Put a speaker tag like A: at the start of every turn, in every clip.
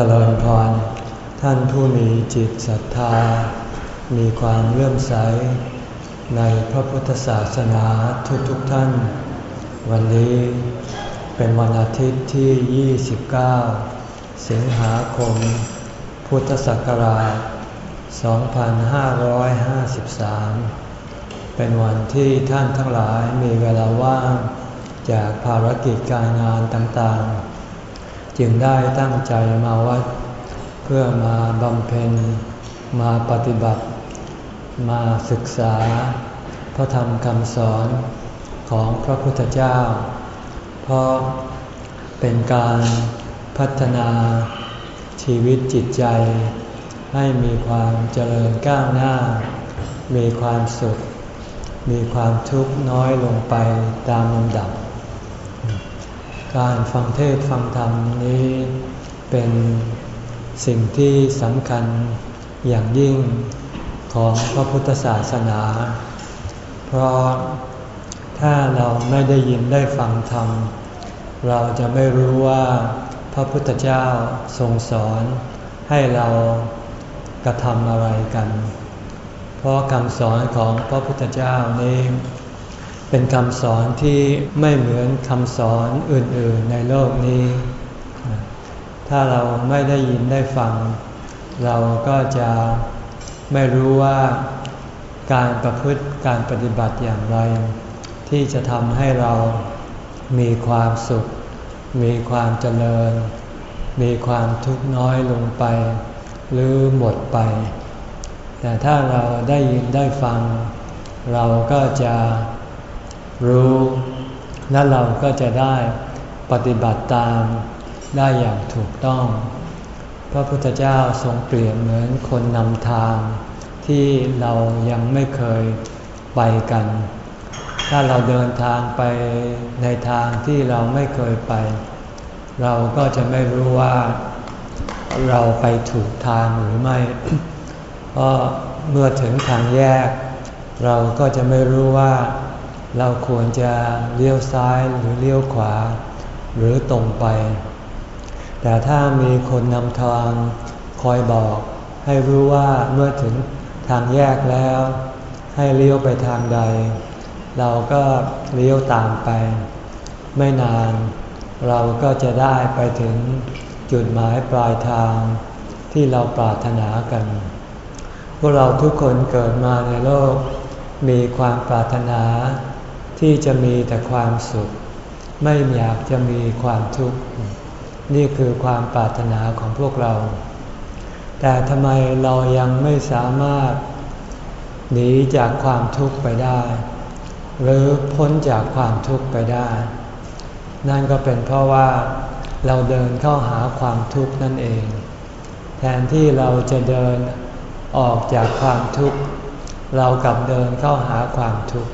A: จริญพร ท่านผู้มีจิตศรัทธา มีความเลื่อมใส ในพระพุทธศาสนาทุกๆทท่าน วันนี้เป็นวันอาทิตย์ที่ 29 สิงหาคม พุทธศักราช 2553 เป็นวันที่ท่านทั้งหลายมีเวลาว่าง จากภารกิจการงานต่างๆ จึงได้ตั้งใจมาวัด เพื่อมาบำเพ็ญ มาปฏิบัติ มาศึกษา พระธรรมคำสอนของพระพุทธเจ้า เพราะเป็นการพัฒนาชีวิตจิตใจ ให้มีความเจริญก้าวหน้า มีความสุข มีความทุกข์น้อยลงไปตามลำดับ การฟังเทศฟังธรรมนี้เป็นสิ่งที่สำคัญอย่างยิ่งของพระพุทธศาสนา เพราะถ้าเราไม่ได้ยินได้ฟังธรรม เราจะไม่รู้ว่าพระพุทธเจ้าทรงสอนให้เรากระทำอะไรกัน เพราะคำสอนของพระพุทธเจ้านี้ เป็นคำสอนที่ไม่เหมือนคำสอนอื่นๆในโลกนี้ ถ้าเราไม่ได้ยินได้ฟัง เราก็จะไม่รู้ว่าการประพฤติการปฏิบัติอย่างไร ที่จะทำให้เรามีความสุข มีความเจริญ มีความทุกข์น้อยลงไป หรือหมดไป แต่ถ้าเราได้ยินได้ฟัง เราก็จะ รู้ และเราก็จะได้ปฏิบัติตามได้อย่างถูกต้อง พระพุทธเจ้าทรงเปรียบเหมือนคนนำทาง ที่เรายังไม่เคยไปกัน ถ้าเราเดินทางไปในทางที่เราไม่เคยไป เราก็จะไม่รู้ว่าเราไปถูกทางหรือไม่ เพราะเมื่อถึงทางแยก เราก็จะไม่รู้ว่า เราควรจะเลี้ยวซ้ายหรือเลี้ยวขวา หรือตรงไป แต่ถ้ามีคนนำทางคอยบอก ให้รู้ว่าเมื่อถึงทางแยกแล้ว ให้เลี้ยวไปทางใด เราก็เลี้ยวตามไป ไม่นาน เราก็จะได้ไปถึงจุดหมายปลายทางที่เราปรารถนากัน พวกเราทุกคนเกิดมาในโลกมีความปรารถนา ที่จะมีแต่ความสุข ไม่อยากจะมีความทุกข์ นี่คือความปรารถนาของพวกเรา แต่ทำไมเรายังไม่สามารถหนีจากความทุกข์ไปได้ หรือพ้นจากความทุกข์ไปได้ นั่นก็เป็นเพราะว่าเราเดินเข้าหาความทุกข์นั่นเอง แทนที่เราจะเดินออกจากความทุกข์ เรากลับเดินเข้าหาความทุกข์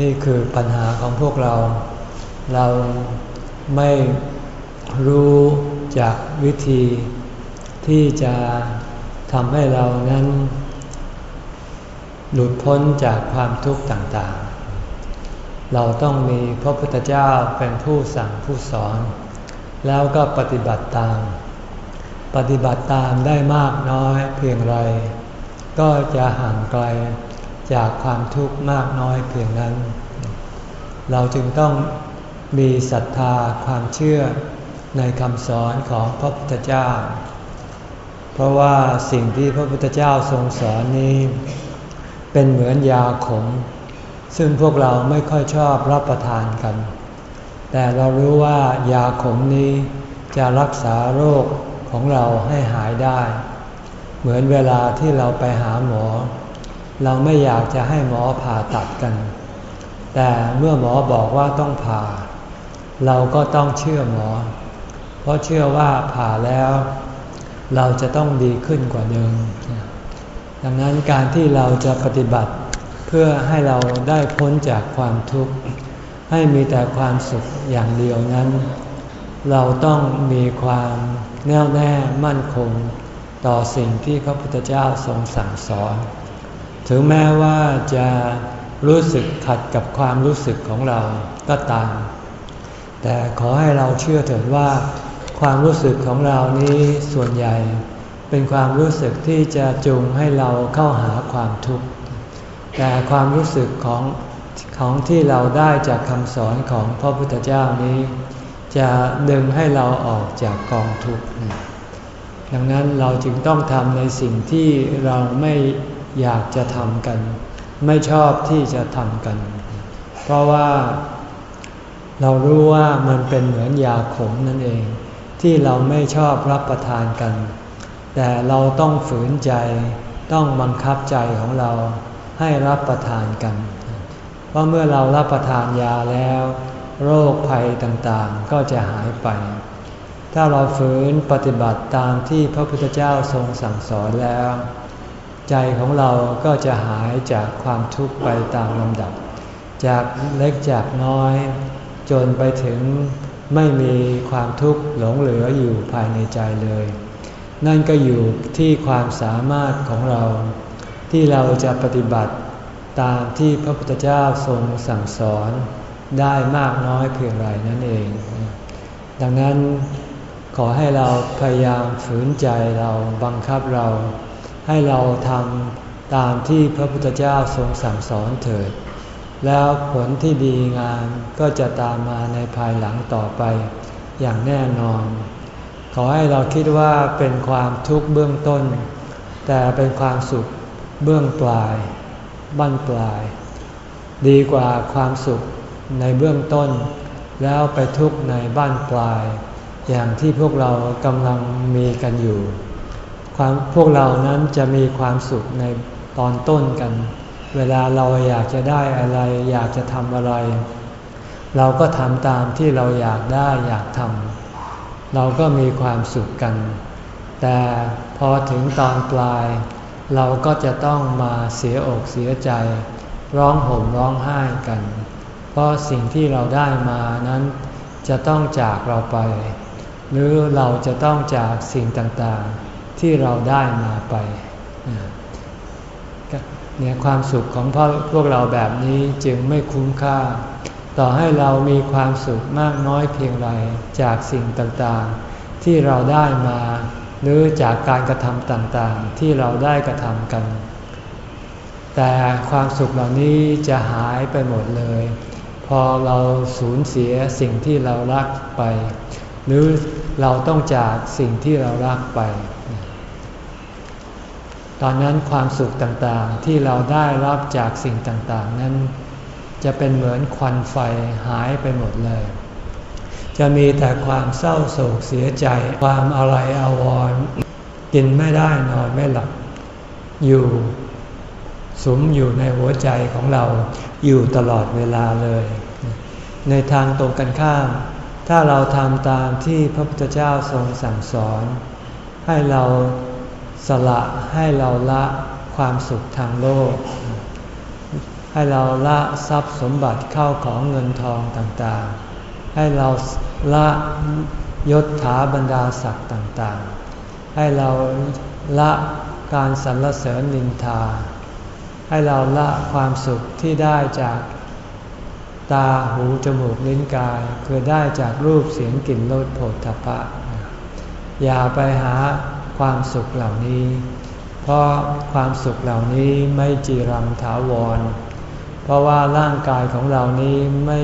A: นี่คือปัญหาของพวกเรา เราไม่รู้จากวิธีที่จะทำให้เรานั้น หลุดพ้นจากความทุกข์ต่างๆ เราต้องมีพระพุทธเจ้าเป็นผู้สั่งผู้สอน แล้วก็ปฏิบัติตาม ปฏิบัติตามได้มากน้อยเพียงไร ก็จะห่างไกล จากความทุกข์มากน้อยเพียงนั้น เราจึงต้องมีศรัทธาความเชื่อในคำสอนของพระพุทธเจ้า เพราะว่าสิ่งที่พระพุทธเจ้าทรงสอนนี้ เป็นเหมือนยาขม ซึ่งพวกเราไม่ค่อยชอบรับประทานกัน แต่เรารู้ว่ายาขมนี้จะรักษาโรคของเราให้หายได้ เหมือนเวลาที่เราไปหาหมอ เราไม่อยากจะให้หมอผ่าตัดกัน แต่เมื่อหมอบอกว่าต้องผ่า เราก็ต้องเชื่อหมอ เพราะเชื่อว่าผ่าแล้ว เราจะต้องดีขึ้นกว่าเดิม ดังนั้นการที่เราจะปฏิบัติเพื่อให้เราได้พ้นจากความทุกข์ ให้มีแต่ความสุขอย่างเดียวนั้น เราต้องมีความแน่วแน่มั่นคง ต่อสิ่งที่พระพุทธเจ้าทรงสั่งสอน ถึงแม้ว่าจะรู้สึกขัดกับความรู้สึกของเราก็ตาม แต่ขอให้เราเชื่อเถิดว่า ความรู้สึกของเรานี้ส่วนใหญ่ เป็นความรู้สึกที่จะจูงให้เราเข้าหาความทุกข์ แต่ความรู้สึกของของที่เราได้จากคำสอนของพระพุทธเจ้านี้ จะดึงให้เราออกจากกองทุกข์ดังนั้นเราจึงต้องทำในสิ่งที่เราไม่ อยากจะทำกัน ไม่ชอบที่จะทำกัน เพราะว่าเรารู้ว่ามันเป็นเหมือนยาขมนั่นเอง ที่เราไม่ชอบรับประทานกัน แต่เราต้องฝืนใจต้องบังคับใจของเราให้รับประทานกัน เพราะเมื่อเรารับประทานยาแล้ว โรคภัยต่างๆก็จะหายไป ถ้าเราฝืนปฏิบัติตามที่พระพุทธเจ้าทรงสั่งสอนแล้ว ใจของเราก็จะหายจากความทุกข์ไปตามลำดับ จากเล็กจากน้อย จนไปถึงไม่มีความทุกข์หลงเหลืออยู่ภายในใจเลย นั่นก็อยู่ที่ความสามารถของเรา ที่เราจะปฏิบัติตามที่พระพุทธเจ้าทรงสั่งสอนได้มากน้อยเพียงไรนั่นเอง ดังนั้นขอให้เราพยายามฝืนใจเราบังคับเรา ให้เราทำตามที่พระพุทธเจ้าทรงสั่งสอนเถิด แล้วผลที่ดีงามก็จะตามมาในภายหลังต่อไป อย่างแน่นอน ขอให้เราคิดว่าเป็นความทุกข์เบื้องต้น แต่เป็นความสุขเบื้องปลาย บั้นปลาย ดีกว่าความสุขในเบื้องต้น แล้วไปทุกข์ในบ้านปลาย อย่างที่พวกเรากำลังมีกันอยู่ ความพวกเรานั้นจะมีความสุขในตอนต้นกัน เวลาเราอยากจะได้อะไร อยากจะทำอะไร เราก็ทำตามที่เราอยากได้อยากทำเราก็มีความสุขกัน แต่พอถึงตอนปลาย เราก็จะต้องมาเสียอกเสียใจ ร้องห่มร้องไห้กัน เพราะสิ่งที่เราได้มานั้นจะต้องจากเราไป หรือเราจะต้องจากสิ่งต่างๆ ที่เราได้มาไปเนี่ยความสุขของพวกเราแบบนี้จึงไม่คุ้มค่า ต่อให้เรามีความสุขมากน้อยเพียงไรจากสิ่งต่างๆ ที่เราได้มา หรือจากการกระทำต่างๆ ที่เราได้กระทำกัน แต่ความสุขเหล่านี้จะหายไปหมดเลย พอเราสูญเสียสิ่งที่เรารักไป หรือเราต้องจากสิ่งที่เรารักไป ตอนนั้นความสุขต่างๆที่เราได้รับจากสิ่งต่างๆ นั้น จะเป็นเหมือนควันไฟหายไปหมดเลย จะมีแต่ความเศร้าโศกเสียใจ ความอะไรอาวรณ์กินไม่ได้นอนไม่หลับ อยู่สมอยู่ในหัวใจของเราอยู่ตลอดเวลาเลย ในทางตรงกันข้าม ถ้าเราทำตามที่พระพุทธเจ้าทรงสั่งสอน ให้เรา สละให้เราละความสุขทางโลก ให้เราละทรัพย์สมบัติเข้าของเงินทองต่างๆ ให้เราละยศถาบรรดาศักดิ์ต่างๆ ให้เราละการสรรเสริญนินทา ให้เราละความสุขที่ได้จากตาหูจมูกลิ้นกายคือได้จากรูปเสียงกลิ่นรสโผฏฐัพพะ อย่าไปหา ความสุขเหล่านี้ เพราะความสุขเหล่านี้ไม่จีรังถาวร เพราะว่าร่างกายของเรานี้ไม่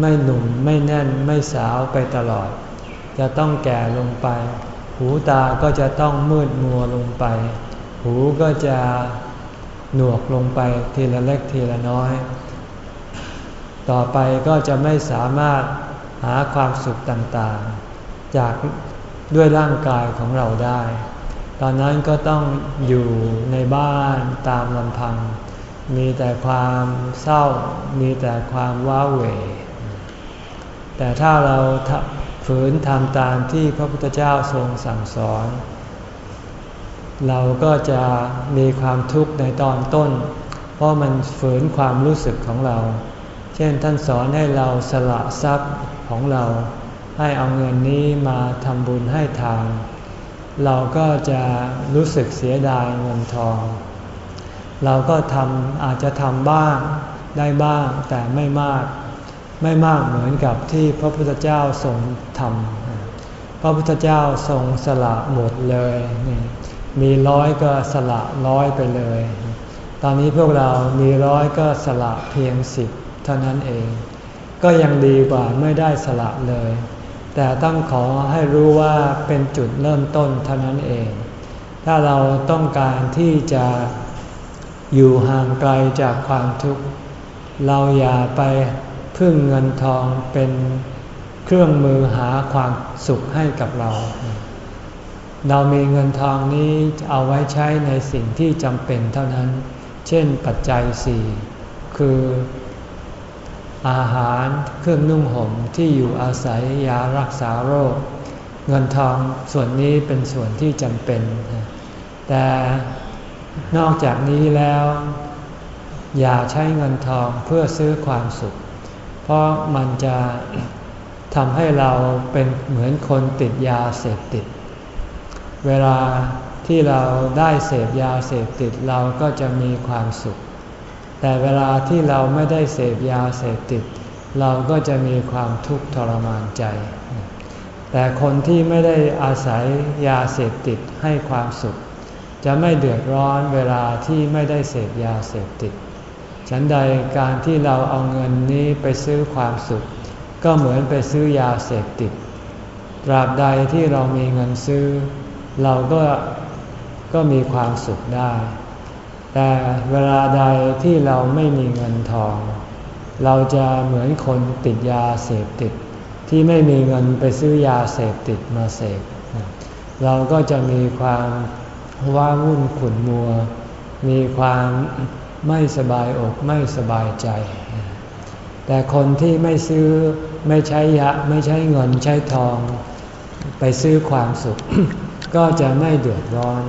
A: ไม่หนุ่มไม่แน่นไม่สาวไปตลอด จะต้องแก่ลงไป หูตาก็จะต้องมืดมัวลงไป หูก็จะหนวกลงไปทีละเล็กทีละน้อย ต่อไปก็จะไม่สามารถหาความสุขต่างๆ จาก ด้วยร่างกายของเราได้ ตอนนั้นก็ต้องอยู่ในบ้านตามลำพัง มีแต่ความเศร้า มีแต่ความว้าเหวแต่ถ้าเราฝืนทำตามที่พระพุทธเจ้าทรงสั่งสอน เราก็จะมีความทุกข์ในตอนต้น เพราะมันฝืนความรู้สึกของเรา เช่นท่านสอนให้เราสละทรัพย์ของเรา ให้เอาเงินนี้มาทำบุญให้ทาน เราก็จะรู้สึกเสียดายเงินทอง เราก็ทำอาจจะทำบ้างได้บ้างแต่ไม่มาก ไม่มากเหมือนกับที่พระพุทธเจ้าทรงทำพระพุทธเจ้าทรงสละหมดเลยมีร้อยก็สละร้อยไปเลย ตอนนี้พวกเรามีร้อยก็สละเพียงสิบเท่านั้นเอง ก็ยังดีกว่าไม่ได้สละเลย แต่ต้องขอให้รู้ว่าเป็นจุดเริ่มต้นเท่านั้นเอง ถ้าเราต้องการที่จะอยู่ห่างไกลจากความทุกข์ เราอย่าไปพึ่งเงินทองเป็นเครื่องมือหาความสุขให้กับเรา เรามีเงินทองนี้เอาไว้ใช้ในสิ่งที่จำเป็นเท่านั้น เช่นปัจจัยสี่คือ อาหารเครื่องนุ่งห่มที่อยู่อาศัยยารักษาโรค เงินทองส่วนนี้เป็นส่วนที่จำเป็น แต่นอกจากนี้แล้ว อย่าใช้เงินทองเพื่อซื้อความสุข เพราะมันจะทำให้เราเป็นเหมือนคนติดยาเสพติด เวลาที่เราได้เสพยาเสพติดเราก็จะมีความสุข แต่เวลาที่เราไม่ได้เสพยาเสพติด เราก็จะมีความทุกข์ทรมานใจ แต่คนที่ไม่ได้อาศัยยาเสพติดให้ความสุข จะไม่เดือดร้อนเวลาที่ไม่ได้เสพยาเสพติด ฉันใดการที่เราเอาเงินนี้ไปซื้อความสุข ก็เหมือนไปซื้อยาเสพติด ตราบใดที่เรามีเงินซื้อ เราก็ก็มีความสุขได้ แต่เวลาใดที่เราไม่มีเงินทอง เราจะเหมือนคนติดยาเสพติด ที่ไม่มีเงินไปซื้อยาเสพติดมาเสพเราก็จะมีความว้าวุ่นขุ่นมัว มีความไม่สบายอกไม่สบายใจ แต่คนที่ไม่ซื้อไม่ใช้ยะไม่ใช้เงินใช้ทอง ไปซื้อความสุข ก็จะไม่เดือดร้อน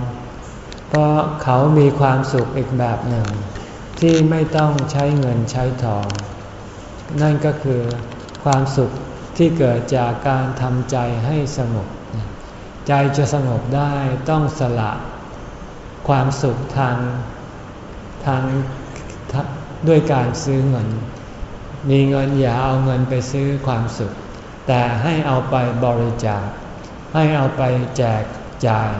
A: เพราะเขามีความสุขอีกแบบหนึ่ง ที่ไม่ต้องใช้เงินใช้ทอง นั่นก็คือความสุขที่เกิดจากการทำใจให้สงบ ใจจะสงบได้ต้องสละความสุขทางทางด้วยการซื้อเงิน มีเงินอย่าเอาเงินไปซื้อความสุข แต่ให้เอาไปบริจาค ให้เอาไปแจกจ่าย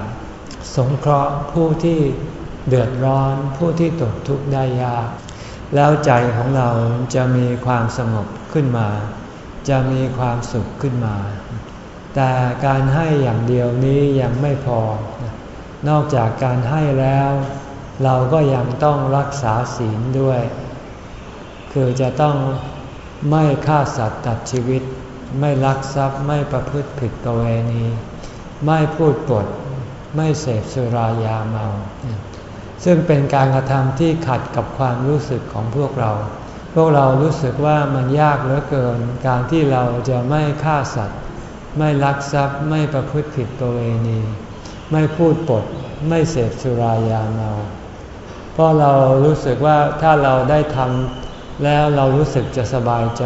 A: สงเคราะห์ผู้ที่เดือดร้อนผู้ที่ตกทุกข์ได้ยาก แล้วใจของเราจะมีความสงบขึ้นมา จะมีความสุขขึ้นมา แต่การให้อย่างเดียวนี้ยังไม่พอ นอกจากการให้แล้ว เราก็ยังต้องรักษาศีลด้วย คือจะต้องไม่ฆ่าสัตว์ตัดชีวิต ไม่ลักทรัพย์ไม่ประพฤติผิดประเวณี ไม่พูดปด ไม่เสพสุรายาเมา ซึ่งเป็นการกระทำที่ขัดกับความรู้สึกของพวกเรา พวกเรารู้สึกว่ามันยากเหลือเกิน การที่เราจะไม่ฆ่าสัตว์ ไม่ลักทรัพย์ไม่ประพฤติผิดประเวณี ไม่พูดปด ไม่เสพสุรายาเมา เพราะเรารู้สึกว่าถ้าเราได้ทำแล้วเรารู้สึกจะสบายใจ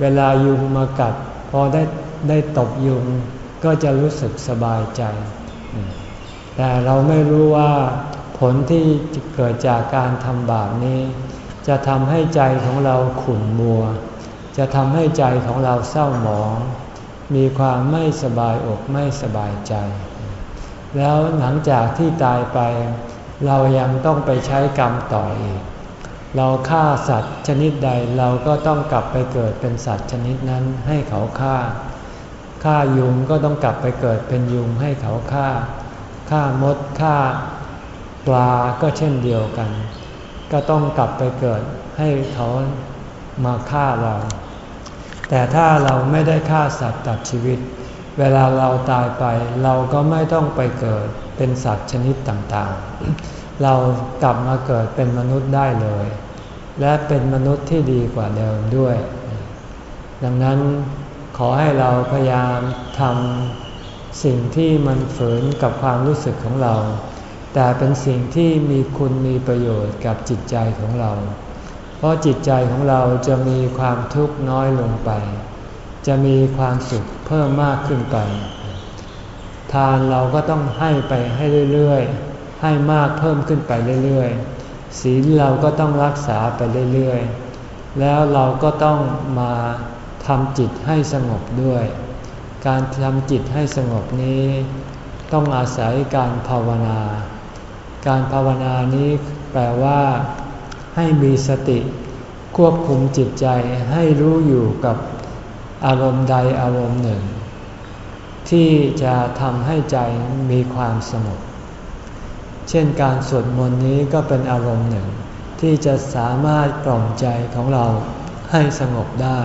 A: เวลายุงมากัดพอได้ได้ตบยุงก็จะรู้สึกสบายใจ แต่เราไม่รู้ว่าผลที่เกิดจากการทำบาปนี้ จะทำให้ใจของเราขุ่นมัว จะทำให้ใจของเราเศร้าหมอง มีความไม่สบายอกไม่สบายใจ แล้วหลังจากที่ตายไป เรายังต้องไปใช้กรรมต่ออีก เราฆ่าสัตว์ชนิดใดเราก็ต้องกลับไปเกิดเป็นสัตว์ชนิดนั้นให้เขาฆ่า ฆ่ายุงก็ต้องกลับไปเกิดเป็นยุงให้เขาฆ่า ฆ่ามดฆ่าปลาก็เช่นเดียวกัน ก็ต้องกลับไปเกิดให้เขามาฆ่าเรา แต่ถ้าเราไม่ได้ฆ่าสัตว์ตัดชีวิต เวลาเราตายไปเราก็ไม่ต้องไปเกิดเป็นสัตว์ชนิดต่างๆ เรากลับมาเกิดเป็นมนุษย์ได้เลย และเป็นมนุษย์ที่ดีกว่าเดิมด้วย ดังนั้น ขอให้เราพยายามทำสิ่งที่มันฝืนกับความรู้สึกของเรา แต่เป็นสิ่งที่มีคุณมีประโยชน์กับจิตใจของเรา เพราะจิตใจของเราจะมีความทุกข์น้อยลงไป จะมีความสุขเพิ่มมากขึ้นไป ทานเราก็ต้องให้ไปให้เรื่อยๆ ให้มากเพิ่มขึ้นไปเรื่อยๆ ศีลเราก็ต้องรักษาไปเรื่อยๆ แล้วเราก็ต้องมา ทำจิตให้สงบด้วย การทำจิตให้สงบนี้ ต้องอาศัยการภาวนา การภาวนานี้แปลว่า ให้มีสติ ควบคุมจิตใจให้รู้อยู่กับอารมณ์ใดอารมณ์หนึ่ง ที่จะทำให้ใจมีความสงบเช่นการสวดมนต์นี้ก็เป็นอารมณ์หนึ่ง ที่จะสามารถกล่อมใจของเราให้สงบได้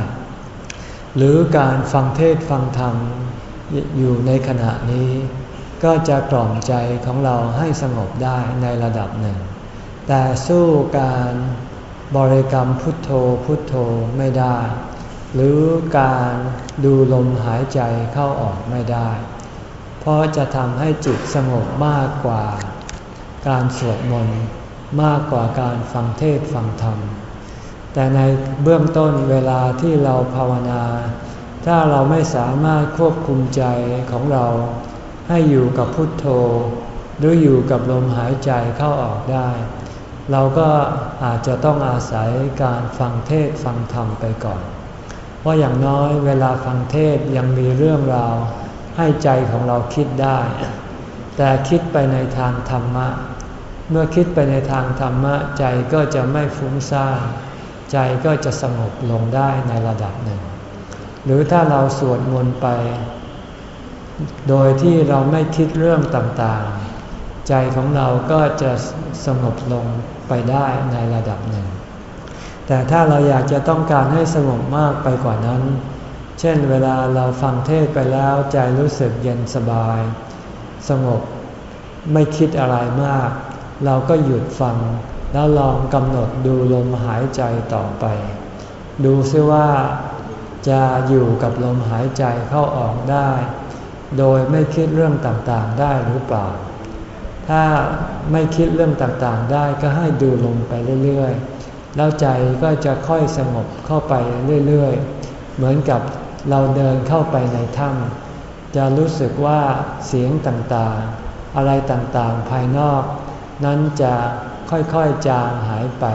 A: หรือการฟังเทศฟังธรรมอยู่ในขณะนี้ ก็จะกล่อมใจของเราให้สงบได้ในระดับหนึ่ง แต่สู้การบริกรรมพุทโธพุทโธไม่ได้ หรือการดูลมหายใจเข้าออกไม่ได้ เพราะจะทำให้จิตสงบมากกว่า การสวดมนต์มากกว่าการฟังเทศฟังธรรม แต่ในเบื้องต้นเวลาที่เราภาวนา ถ้าเราไม่สามารถควบคุมใจของเรา ให้อยู่กับพุทโธ หรืออยู่กับลมหายใจเข้าออกได้ เราก็อาจจะต้องอาศัยการฟังเทศฟังธรรมไปก่อน เพราะอย่างน้อยเวลาฟังเทศยังมีเรื่องราวให้ใจของเราคิดได้ แต่คิดไปในทางธรรมะ เมื่อคิดไปในทางธรรมะใจก็จะไม่ฟุ้งซ่าน ใจก็จะสงบลงได้ในระดับหนึ่ง หรือถ้าเราสวดมนต์ไป โดยที่เราไม่คิดเรื่องต่างๆ ใจของเราก็จะสงบลงไปได้ในระดับหนึ่ง แต่ถ้าเราอยากจะต้องการให้สงบมากไปกว่านั้น เช่นเวลาเราฟังเทศไปแล้วใจรู้สึกเย็นสบาย สงบไม่คิดอะไรมาก เราก็หยุดฟัง แล้วลองกำหนดดูลมหายใจต่อไป ดูซิว่าจะอยู่กับลมหายใจเข้าออกได้ โดยไม่คิดเรื่องต่างๆได้หรือเปล่า ถ้าไม่คิดเรื่องต่างๆได้ก็ให้ดูลมไปเรื่อยๆ แล้วใจก็จะค่อยสงบเข้าไปเรื่อยๆ เหมือนกับเราเดินเข้าไปในถ้ำจะรู้สึกว่าเสียงต่างๆ อะไรต่างๆภายนอก นั้นจะ ค่อยๆจางหายไป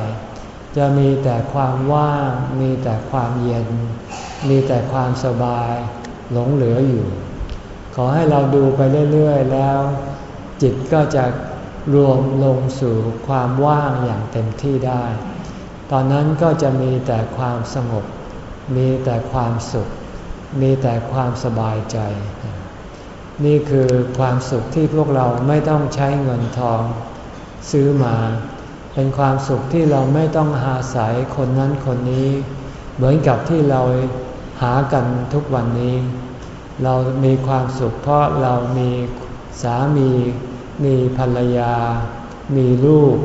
A: จะมีแต่ความว่าง มีแต่ความเย็น มีแต่ความสบายหลงเหลืออยู่ ขอให้เราดูไปเรื่อยๆแล้ว จิตก็จะรวมลงสู่ความว่างอย่างเต็มที่ได้ ตอนนั้นก็จะมีแต่ความสงบ มีแต่ความสุข มีแต่ความสบายใจ นี่คือความสุขที่พวกเราไม่ต้องใช้เงินทอง ซื้อมา เป็นความสุขที่เราไม่ต้องหาสายคนนั้นคนนี้ เหมือนกับที่เราหากันทุกวันนี้ เรามีความสุขเพราะเรามีสามี มีภรรยา มีลูก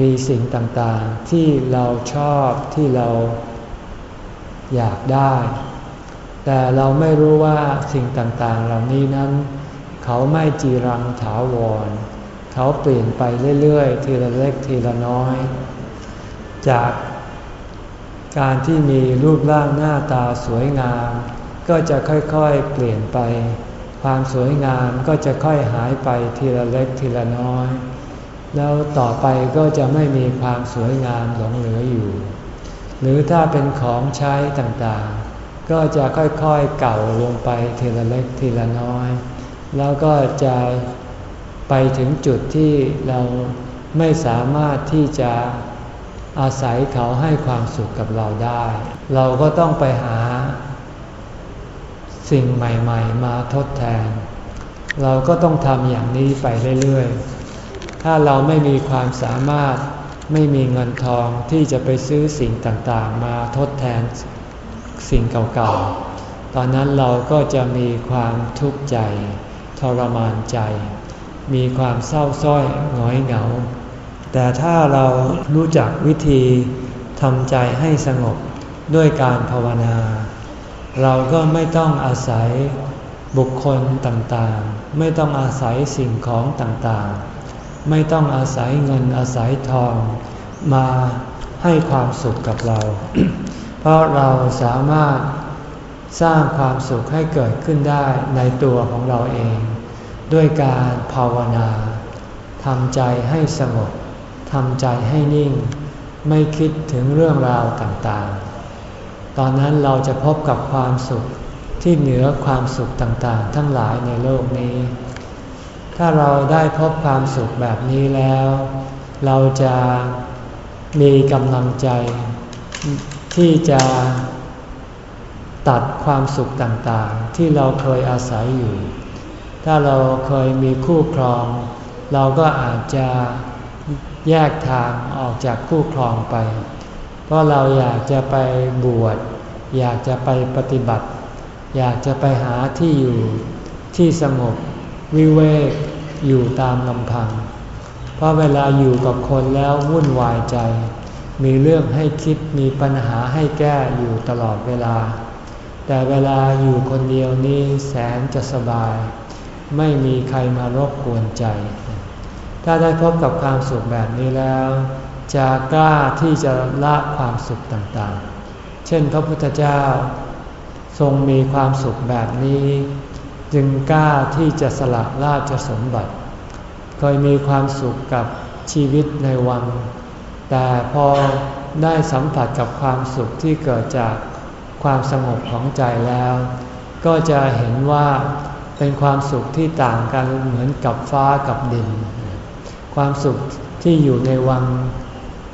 A: มีสิ่งต่างๆ ที่เราชอบที่เราอยากได้ แต่เราไม่รู้ว่าสิ่งต่างๆ เหล่านี้นั้น เขาไม่จีรังถาวร เขาเปลี่ยนไปเรื่อยๆ ทีละเล็กทีละน้อย จากการที่มีรูปร่างหน้าตาสวยงาม ก็จะค่อยๆเปลี่ยนไป ความสวยงามก็จะค่อยหายไปทีละเล็กทีละน้อย แล้วต่อไปก็จะไม่มีความสวยงามหลงเหลืออยู่ หรือถ้าเป็นของใช้ต่างๆ ก็จะค่อยๆเก่าลงไปทีละเล็กทีละน้อย แล้วก็จะ ไปถึงจุดที่เราไม่สามารถที่จะอาศัยเขาให้ความสุขกับเราได้ เราก็ต้องไปหาสิ่งใหม่ๆ มาทดแทน เราก็ต้องทำอย่างนี้ไปเรื่อยๆ ถ้าเราไม่มีความสามารถไม่มีเงินทองที่จะไปซื้อสิ่งต่างๆ มาทดแทนสิ่งเก่าๆ ตอนนั้นเราก็จะมีความทุกข์ใจทรมานใจ มีความเศร้าส้อยหงอยเหงา แต่ถ้าเรารู้จักวิธีทำใจให้สงบด้วยการภาวนา เราก็ไม่ต้องอาศัยบุคคลต่างๆ ไม่ต้องอาศัยสิ่งของต่างๆ ไม่ต้องอาศัยเงินอาศัยทอง มาให้ความสุขกับเรา เพราะเราสามารถสร้างความสุขให้เกิดขึ้นได้ในตัวของเราเอง ด้วยการภาวนาทำใจให้สงบทำใจให้นิ่ง ไม่คิดถึงเรื่องราวต่างๆ ตอนนั้นเราจะพบกับความสุขที่เหนือความสุขต่างๆ ทั้งหลายในโลกนี้ ถ้าเราได้พบความสุขแบบนี้แล้ว เราจะมีกำลังใจ ที่จะตัดความสุขต่างๆ ที่เราเคยอาศัยอยู่ ถ้าเราเคยมีคู่ครอง เราก็อาจจะแยกทางออกจากคู่ครองไป เพราะเราอยากจะไปบวช อยากจะไปปฏิบัติ อยากจะไปหาที่อยู่ที่สงบวิเวกอยู่ตามลำพัง เพราะเวลาอยู่กับคนแล้ววุ่นวายใจ มีเรื่องให้คิดมีปัญหาให้แก้อยู่ตลอดเวลา แต่เวลาอยู่คนเดียวนี้แสนจะสบาย ไม่มีใครมารบกวนใจ ถ้าได้พบกับความสุขแบบนี้แล้ว จะกล้าที่จะละความสุขต่างๆ เช่นพระพุทธเจ้าทรงมีความสุขแบบนี้ จึงกล้าที่จะสละราชสมบัติ เคยมีความสุขกับชีวิตในวัง แต่พอได้สัมผัสกับความสุขที่เกิดจากความสงบของใจแล้ว ก็จะเห็นว่า เป็นความสุขที่ต่างกันเหมือนกับฟ้ากับดิน ความสุขที่อยู่ในวัง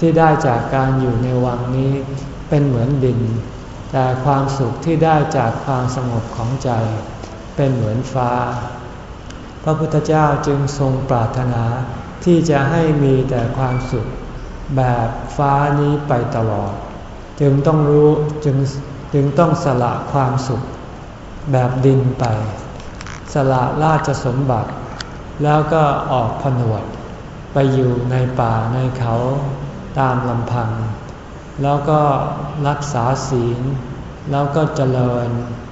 A: ที่ได้จากการอยู่ในวังนี้เป็นเหมือนดิน แต่ความสุขที่ได้จากความสงบของใจ เป็นเหมือนฟ้า พระพุทธเจ้าจึงทรงปรารถนาที่จะให้มีแต่ความสุขแบบฟ้านี้ไปตลอด จึงต้องรู้จึงจึงต้องสละความสุขแบบดินไป สละราชสมบัติ แล้วก็ออกผนวด ไปอยู่ในป่าในเขาตามลำพัง แล้วก็รักษาศีล แล้วก็เจริญ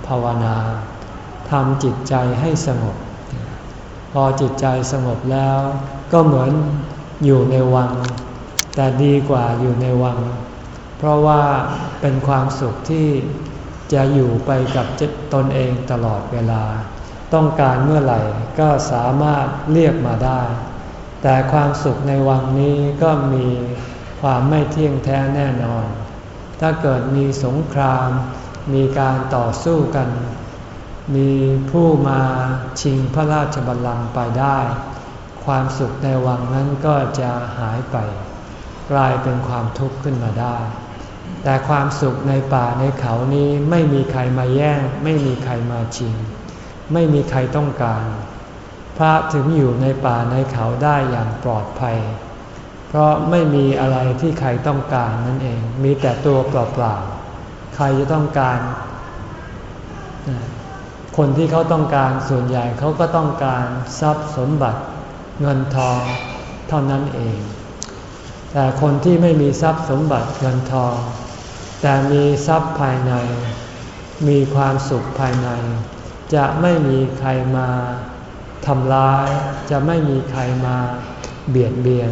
A: ภาวนาทำจิตใจให้สงบ พอจิตใจสงบแล้ว ก็เหมือนอยู่ในวัง แต่ดีกว่าอยู่ในวัง เพราะว่าเป็นความสุขที่จะอยู่ไปกับตนเองตลอดเวลา ต้องการเมื่อไหร่ก็สามารถเรียกมาได้ แต่ความสุขในวังนี้ก็มีความไม่เที่ยงแท้แน่นอน ถ้าเกิดมีสงคราม มีการต่อสู้กัน มีผู้มาชิงพระราชบัลลังก์ไปได้ ความสุขในวังนั้นก็จะหายไป กลายเป็นความทุกข์ขึ้นมาได้ แต่ความสุขในป่าในเขานี้ไม่มีใครมาแย่ง ไม่มีใครมาชิง ไม่มีใครต้องการ พระถึงอยู่ในป่าในเขาได้อย่างปลอดภัย เพราะไม่มีอะไรที่ใครต้องการนั่นเอง มีแต่ตัวเปล่าๆ ใครจะต้องการ คนที่เขาต้องการส่วนใหญ่เขาก็ต้องการทรัพย์สมบัติเงินทองเท่านั้นเอง แต่คนที่ไม่มีทรัพย์สมบัติเงินทอง แต่มีทรัพย์ภายใน มีความสุขภายใน จะไม่มีใครมาทำร้าย จะไม่มีใครมาเบียดเบียน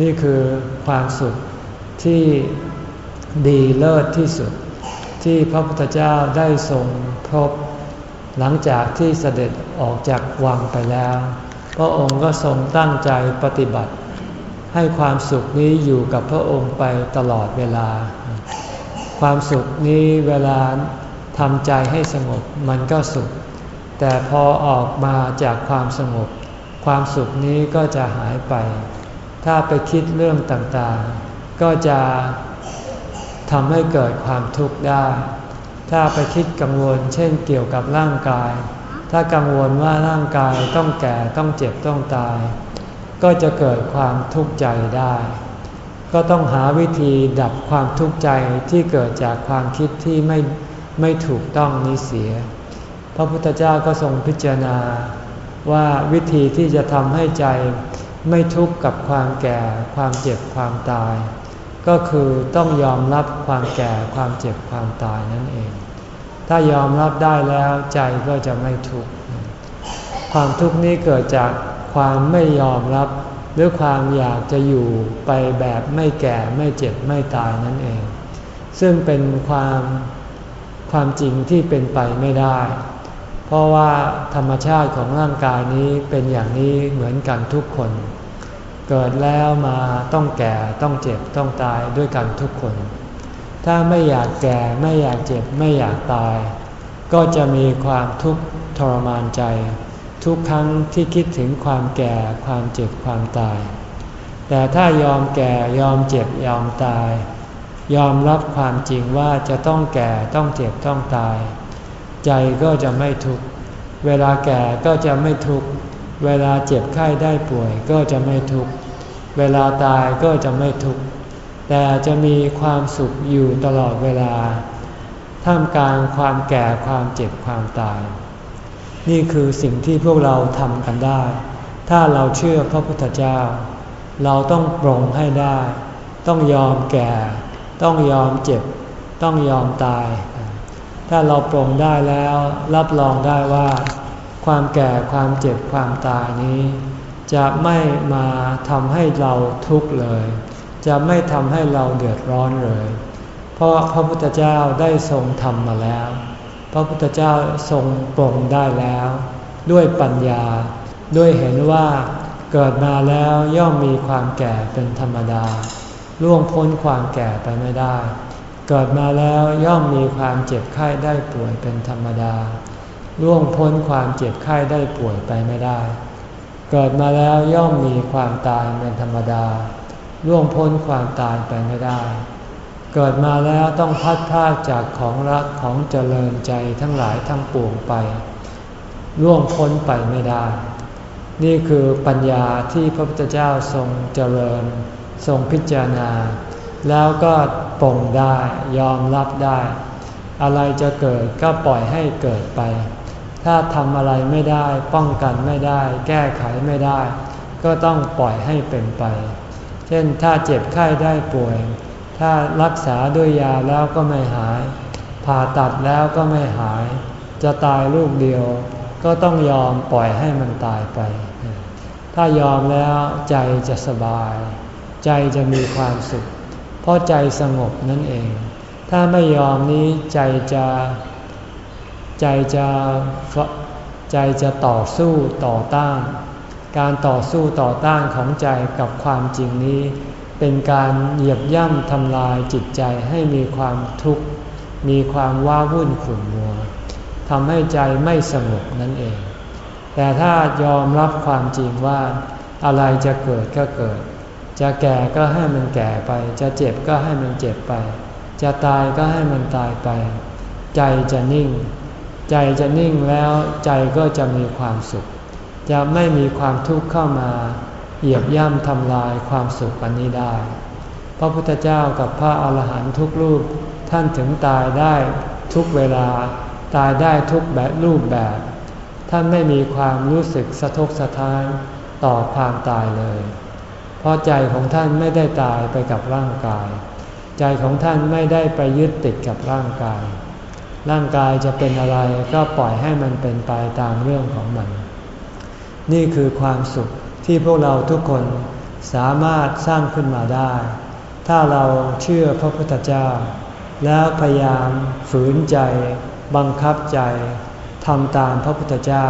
A: นี่คือความสุขที่ดีเลิศที่สุด ที่พระพุทธเจ้าได้ทรงพบ หลังจากที่เสด็จออกจากวังไปแล้ว พระองค์ก็ทรงตั้งใจปฏิบัติ ให้ความสุขนี้อยู่กับพระองค์ไปตลอดเวลา ความสุขนี้เวลา ทำใจให้สงบมันก็สุข แต่พอออกมาจากความสงบ ความสุขนี้ก็จะหายไป ถ้าไปคิดเรื่องต่างๆ ก็จะทำให้เกิดความทุกข์ได้ ถ้าไปคิดกังวล เช่นเกี่ยวกับร่างกาย ถ้ากังวลว่าร่างกายต้องแก่ต้องเจ็บต้องตาย ก็จะเกิดความทุกข์ใจได้ ก็ต้องหาวิธีดับความทุกข์ใจที่เกิดจากความคิดที่ไม่ ไม่ถูกต้องนี้เสีย พระพุทธเจ้าก็ทรงพิจารณาว่าวิธีที่จะทำให้ใจไม่ทุกข์กับความแก่ความเจ็บความตาย ก็คือต้องยอมรับความแก่ความเจ็บความตายนั่นเอง ถ้ายอมรับได้แล้วใจก็จะไม่ทุกข์ความทุกข์นี้เกิดจากความไม่ยอมรับหรือความอยากจะอยู่ไปแบบไม่แก่ไม่เจ็บไม่ตายนั่นเอง ซึ่งเป็นความ ความจริงที่เป็นไปไม่ได้ เพราะว่าธรรมชาติของร่างกายนี้เป็นอย่างนี้เหมือนกันทุกคน เกิดแล้วมาต้องแก่ต้องเจ็บต้องตายด้วยกันทุกคน ถ้าไม่อยากแก่ไม่อยากเจ็บไม่อยากตาย ก็จะมีความทุกข์ทรมานใจ ทุกครั้งที่คิดถึงความแก่ความเจ็บความตาย แต่ถ้ายอมแก่ยอมเจ็บยอมตาย ยอมรับความจริงว่าจะต้องแก่ต้องเจ็บต้องตาย ใจก็จะไม่ทุกข์เวลาแก่ก็จะไม่ทุกข์เวลาเจ็บไข้ได้ป่วยก็จะไม่ทุกข์เวลาตายก็จะไม่ทุกข์แต่จะมีความสุขอยู่ตลอดเวลา ท่ามกลางความแก่ความเจ็บความตาย นี่คือสิ่งที่พวกเราทำกันได้ ถ้าเราเชื่อพระพุทธเจ้า เราต้องปรงให้ได้ ต้องยอมแก่ ต้องยอมเจ็บ ต้องยอมตาย ถ้าเราปรงได้แล้ว รับรองได้ว่า ความแก่ความเจ็บความตายนี้ จะไม่มาทำให้เราทุกข์เลย จะไม่ทำให้เราเดือดร้อนเลย เพราะพระพุทธเจ้าได้ทรงทำมาแล้ว พระพุทธเจ้าทรงปรงได้แล้ว ด้วยปัญญา ด้วยเห็นว่าเกิดมาแล้วย่อมมีความแก่เป็นธรรมดา ล่วงพ้นความแก่ไปไม่ได้ เกิดมาแล้วย่อมมีความเจ็บไข้ได้ป่วยเป็นธรรมดา ล่วงพ้นความเจ็บไข้ได้ป่วยไปไม่ได้ เกิดมาแล้วย่อมมีความตายเป็นธรรมดา ล่วงพ้นความตายไปไม่ได้ เกิดมาแล้วต้องพัดพาจากของรักของเจริญใจทั้งหลายทั้งปวงไป ล่วงพ้นไปไม่ได้ นี่คือปัญญาที่พระพุทธเจ้าทรงเจริญ ทรงพิจารณา แล้วก็ปรงได้ยอมรับได้ อะไรจะเกิดก็ปล่อยให้เกิดไป ถ้าทำอะไรไม่ได้ป้องกันไม่ได้ แก้ไขไม่ได้ ก็ต้องปล่อยให้เป็นไป เช่นถ้าเจ็บไข้ได้ป่วย ถ้ารักษาด้วยยาแล้วก็ไม่หาย ผ่าตัดแล้วก็ไม่หาย จะตายลูกเดียว ก็ต้องยอมปล่อยให้มันตายไป ถ้ายอมแล้วใจจะสบาย ใจจะมีความสุข เพราะใจสงบนั่นเอง ถ้าไม่ยอมนี้ใจจะใจจะใจจะต่อสู้ต่อต้าน การต่อสู้ต่อต้านของใจกับความจริงนี้ เป็นการเหยียบย่ำทำลายจิตใจให้มีความทุกข์ มีความว้าวุ่นขุ่นมัวทำให้ใจไม่สงบนั่นเอง แต่ถ้ายอมรับความจริงว่าอะไรจะเกิดก็เกิด จะแก่ก็ให้มันแก่ไป จะเจ็บก็ให้มันเจ็บไป จะตายก็ให้มันตายไป ใจจะนิ่ง ใจจะนิ่งแล้วใจก็จะมีความสุข จะไม่มีความทุกข์เข้ามา เหยียบย่ำทำลายความสุขอันนี้ได้ พระพุทธเจ้ากับพระอาหารหันต์ทุกรูปท่านถึงตายได้ทุกเวลา ตายได้ทุกแบบรูปแบบ ท่านไม่มีความรู้สึกสะทกสะท้านต่อความตายเลย เพราะใจของท่านไม่ได้ตายไปกับร่างกาย ใจของท่านไม่ได้ไปยึดติดกับร่างกาย ร่างกายจะเป็นอะไรก็ปล่อยให้มันเป็นไปตามเรื่องของมัน นี่คือความสุขที่พวกเราทุกคนสามารถสร้างขึ้นมาได้ ถ้าเราเชื่อพระพุทธเจ้า แล้วพยายามฝืนใจ บังคับใจทำตามพระพุทธเจ้า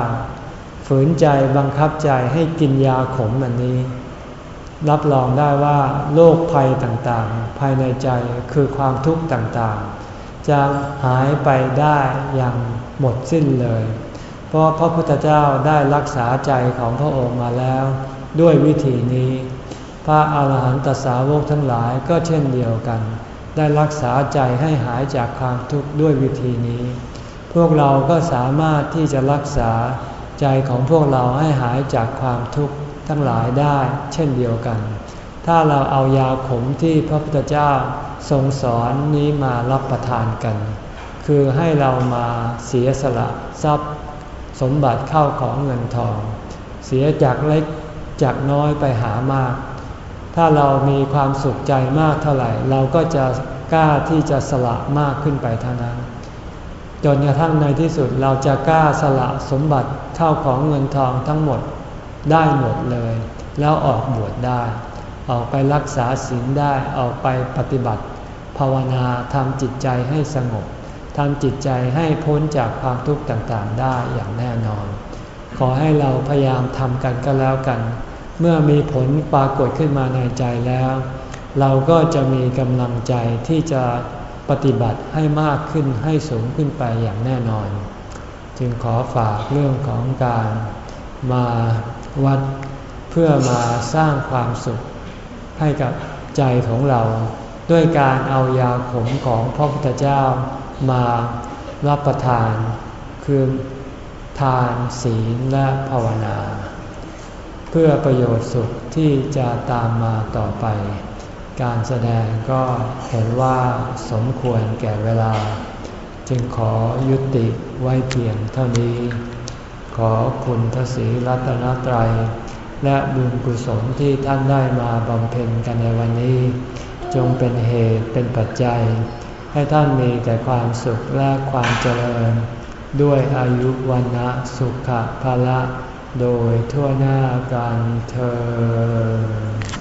A: ฝืนใจบังคับใจให้กินยาขมอันนี้ รับรองได้ว่าโรคภัยต่างๆ ภายในใจคือความทุกข์ต่างๆ จะหายไปได้อย่างหมดสิ้นเลย เพราะพระพุทธเจ้าได้รักษาใจของพระองค์มาแล้ว ด้วยวิธีนี้ พระอาหารหันตสาวกทั้งหลายก็เช่นเดียวกัน ได้รักษาใจให้หายจากความทุกข์ด้วยวิธีนี้ พวกเราก็สามารถที่จะรักษาใจของพวกเราให้หายจากความทุกข์ ทั้งหลายได้เช่นเดียวกัน ถ้าเราเอายาขมที่พระพุทธเจ้าทรงสอนนี้มารับประทานกัน คือให้เรามาเสียสละทรัพย์ สมบัติเข้าของเงินทอง เสียจากเล็กจากน้อยไปหามาก ถ้าเรามีความสุขใจมากเท่าไหร่ เราก็จะกล้าที่จะสละมากขึ้นไปเท่านั้น จนกระทั่งในที่สุดเราจะกล้าสละสมบัติเข้าของเงินทองทั้งหมด ได้หมดเลย แล้วออกบวชได้ ออกไปรักษาศีลได้ออกไปปฏิบัติ ภาวนาทำจิตใจให้สงบทำจิตใจให้พ้นจากความทุกข์ต่างๆได้อย่างแน่นอน ขอให้เราพยายามทำกันก็แล้วกัน เมื่อมีผลปรากฏขึ้นมาในใจแล้ว เราก็จะมีกำลังใจที่จะปฏิบัติให้มากขึ้นให้สูงขึ้นไปอย่างแน่นอน จึงขอฝากเรื่องของการมา วัดเพื่อมาสร้างความสุขให้กับใจของเรา ด้วยการเอายาขมของพระพุทธเจ้ามารับประทาน คือทานศีลและภาวนา เพื่อประโยชน์สุขที่จะตามมาต่อไป การแสดงก็เห็นว่าสมควรแก่เวลา จึงขอยุติไว้เพียงเท่านี้ ขอคุณทศีรัตนตรัย และบุญกุศลที่ท่านได้มาบำเพ็ญกันในวันนี้ จงเป็นเหตุเป็นปัจจัย ให้ท่านมีแต่ความสุขและความเจริญ ด้วยอายุวันนะสุขภาละ โดยทั่วหน้ากันเธอ